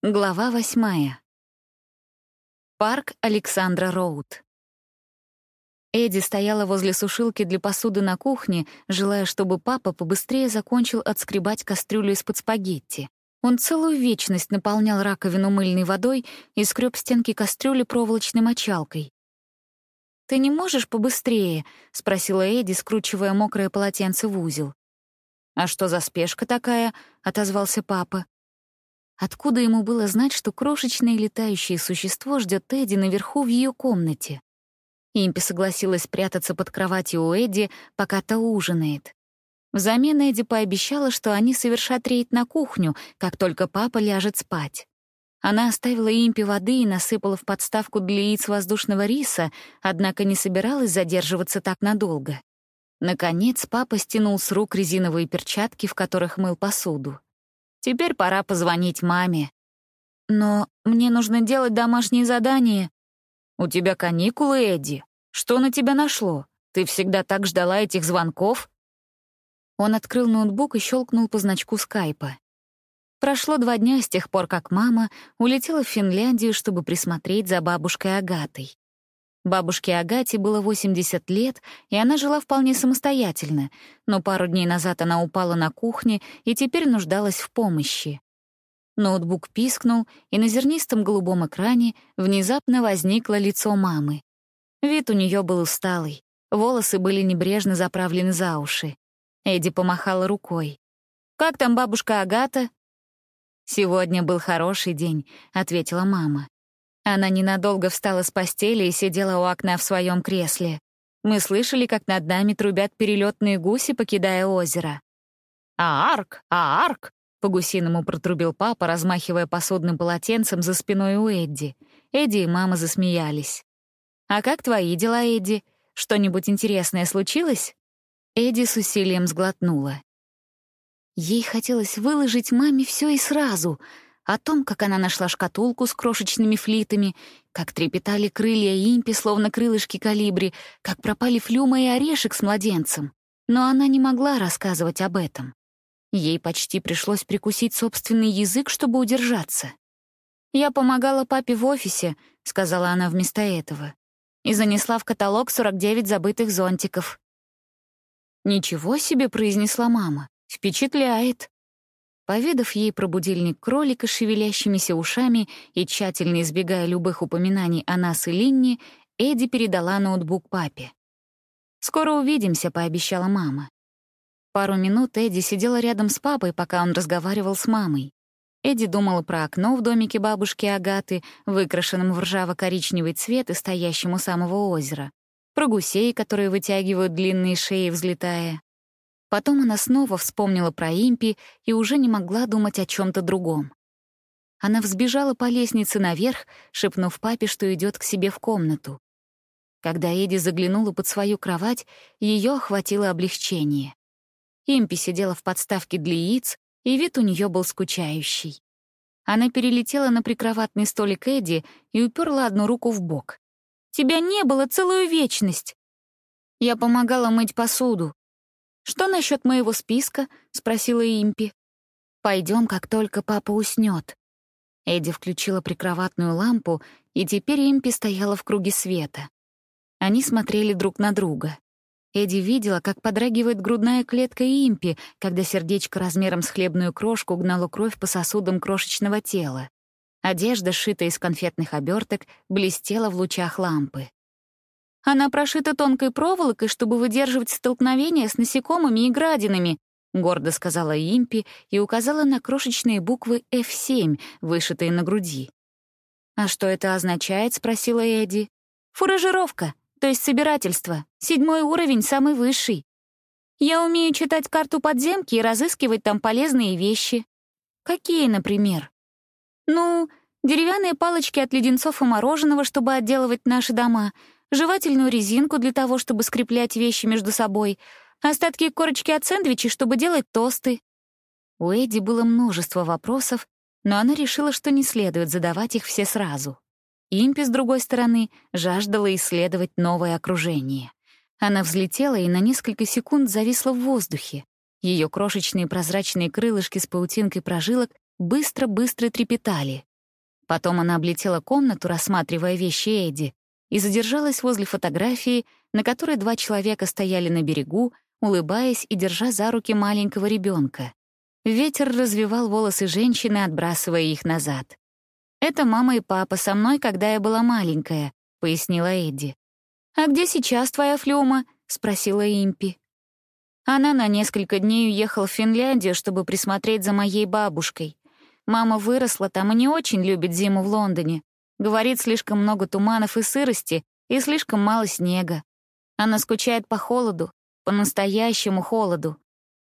Глава восьмая. Парк Александра Роуд. Эдди стояла возле сушилки для посуды на кухне, желая, чтобы папа побыстрее закончил отскребать кастрюлю из-под спагетти. Он целую вечность наполнял раковину мыльной водой и скреб стенки кастрюли проволочной мочалкой. «Ты не можешь побыстрее?» — спросила Эдди, скручивая мокрое полотенце в узел. «А что за спешка такая?» — отозвался папа. Откуда ему было знать, что крошечное летающее существо ждет Эдди наверху в ее комнате? Импи согласилась прятаться под кроватью у Эдди, пока та ужинает. Взамен Эдди пообещала, что они совершат рейд на кухню, как только папа ляжет спать. Она оставила Импи воды и насыпала в подставку для яиц воздушного риса, однако не собиралась задерживаться так надолго. Наконец папа стянул с рук резиновые перчатки, в которых мыл посуду. Теперь пора позвонить маме. Но мне нужно делать домашние задания. У тебя каникулы, Эдди. Что на тебя нашло? Ты всегда так ждала этих звонков? Он открыл ноутбук и щелкнул по значку скайпа. Прошло два дня с тех пор, как мама улетела в Финляндию, чтобы присмотреть за бабушкой Агатой. Бабушке Агате было 80 лет, и она жила вполне самостоятельно, но пару дней назад она упала на кухне и теперь нуждалась в помощи. Ноутбук пискнул, и на зернистом голубом экране внезапно возникло лицо мамы. Вид у нее был усталый, волосы были небрежно заправлены за уши. Эдди помахала рукой. «Как там бабушка Агата?» «Сегодня был хороший день», — ответила мама. Она ненадолго встала с постели и сидела у окна в своем кресле. Мы слышали, как над нами трубят перелетные гуси, покидая озеро. «А арк! А арк!» — по-гусиному протрубил папа, размахивая посудным полотенцем за спиной у Эдди. Эдди и мама засмеялись. «А как твои дела, Эдди? Что-нибудь интересное случилось?» Эдди с усилием сглотнула. Ей хотелось выложить маме все и сразу — о том, как она нашла шкатулку с крошечными флитами, как трепетали крылья импи, словно крылышки калибри, как пропали флюма и орешек с младенцем. Но она не могла рассказывать об этом. Ей почти пришлось прикусить собственный язык, чтобы удержаться. «Я помогала папе в офисе», — сказала она вместо этого, и занесла в каталог 49 забытых зонтиков. «Ничего себе», — произнесла мама, — «впечатляет». Поведав ей про будильник кролика с шевелящимися ушами и тщательно избегая любых упоминаний о нас и Линне, Эдди передала ноутбук папе. «Скоро увидимся», — пообещала мама. Пару минут Эдди сидела рядом с папой, пока он разговаривал с мамой. Эдди думала про окно в домике бабушки Агаты, выкрашенном в ржаво-коричневый цвет и стоящем у самого озера, про гусей, которые вытягивают длинные шеи, взлетая, Потом она снова вспомнила про Импи и уже не могла думать о чем то другом. Она взбежала по лестнице наверх, шепнув папе, что идет к себе в комнату. Когда Эдди заглянула под свою кровать, ее охватило облегчение. Импи сидела в подставке для яиц, и вид у нее был скучающий. Она перелетела на прикроватный столик Эдди и уперла одну руку в бок. «Тебя не было целую вечность!» Я помогала мыть посуду. «Что насчет моего списка?» — спросила Импи. Пойдем, как только папа уснет. Эдди включила прикроватную лампу, и теперь Импи стояла в круге света. Они смотрели друг на друга. Эдди видела, как подрагивает грудная клетка Импи, когда сердечко размером с хлебную крошку гнало кровь по сосудам крошечного тела. Одежда, сшитая из конфетных оберток, блестела в лучах лампы. Она прошита тонкой проволокой, чтобы выдерживать столкновения с насекомыми и градинами», — гордо сказала Импи и указала на крошечные буквы F7, вышитые на груди. «А что это означает?» — спросила Эдди. «Фуражировка, то есть собирательство. Седьмой уровень, самый высший. Я умею читать карту подземки и разыскивать там полезные вещи. Какие, например? Ну, деревянные палочки от леденцов и мороженого, чтобы отделывать наши дома — жевательную резинку для того, чтобы скреплять вещи между собой, остатки корочки от сэндвичей, чтобы делать тосты. У Эдди было множество вопросов, но она решила, что не следует задавать их все сразу. Импи, с другой стороны, жаждала исследовать новое окружение. Она взлетела и на несколько секунд зависла в воздухе. Ее крошечные прозрачные крылышки с паутинкой прожилок быстро-быстро трепетали. Потом она облетела комнату, рассматривая вещи Эдди, и задержалась возле фотографии, на которой два человека стояли на берегу, улыбаясь и держа за руки маленького ребенка. Ветер развивал волосы женщины, отбрасывая их назад. «Это мама и папа со мной, когда я была маленькая», — пояснила Эдди. «А где сейчас твоя флюма?» — спросила Импи. Она на несколько дней уехала в Финляндию, чтобы присмотреть за моей бабушкой. Мама выросла там и не очень любит зиму в Лондоне. Говорит, слишком много туманов и сырости, и слишком мало снега. Она скучает по холоду, по-настоящему холоду.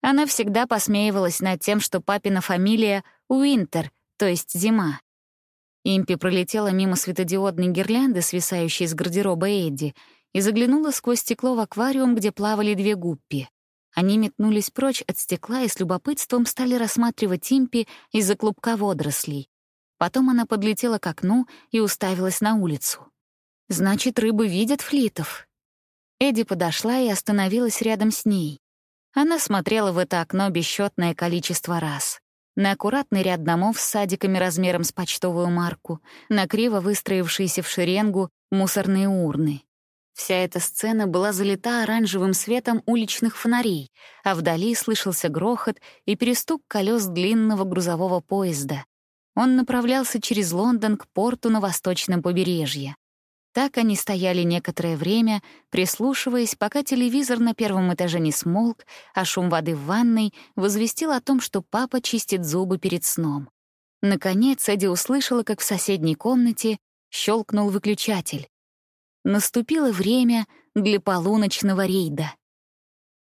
Она всегда посмеивалась над тем, что папина фамилия — Уинтер, то есть зима. Импи пролетела мимо светодиодной гирлянды, свисающей из гардероба Эдди, и заглянула сквозь стекло в аквариум, где плавали две гуппи. Они метнулись прочь от стекла и с любопытством стали рассматривать импи из-за клубка водорослей. Потом она подлетела к окну и уставилась на улицу. «Значит, рыбы видят флитов?» Эдди подошла и остановилась рядом с ней. Она смотрела в это окно бесчетное количество раз. На аккуратный ряд домов с садиками размером с почтовую марку, на криво выстроившиеся в шеренгу мусорные урны. Вся эта сцена была залита оранжевым светом уличных фонарей, а вдали слышался грохот и перестук колес длинного грузового поезда. Он направлялся через Лондон к порту на восточном побережье. Так они стояли некоторое время, прислушиваясь, пока телевизор на первом этаже не смолк, а шум воды в ванной возвестил о том, что папа чистит зубы перед сном. Наконец Эдди услышала, как в соседней комнате щелкнул выключатель. Наступило время для полуночного рейда.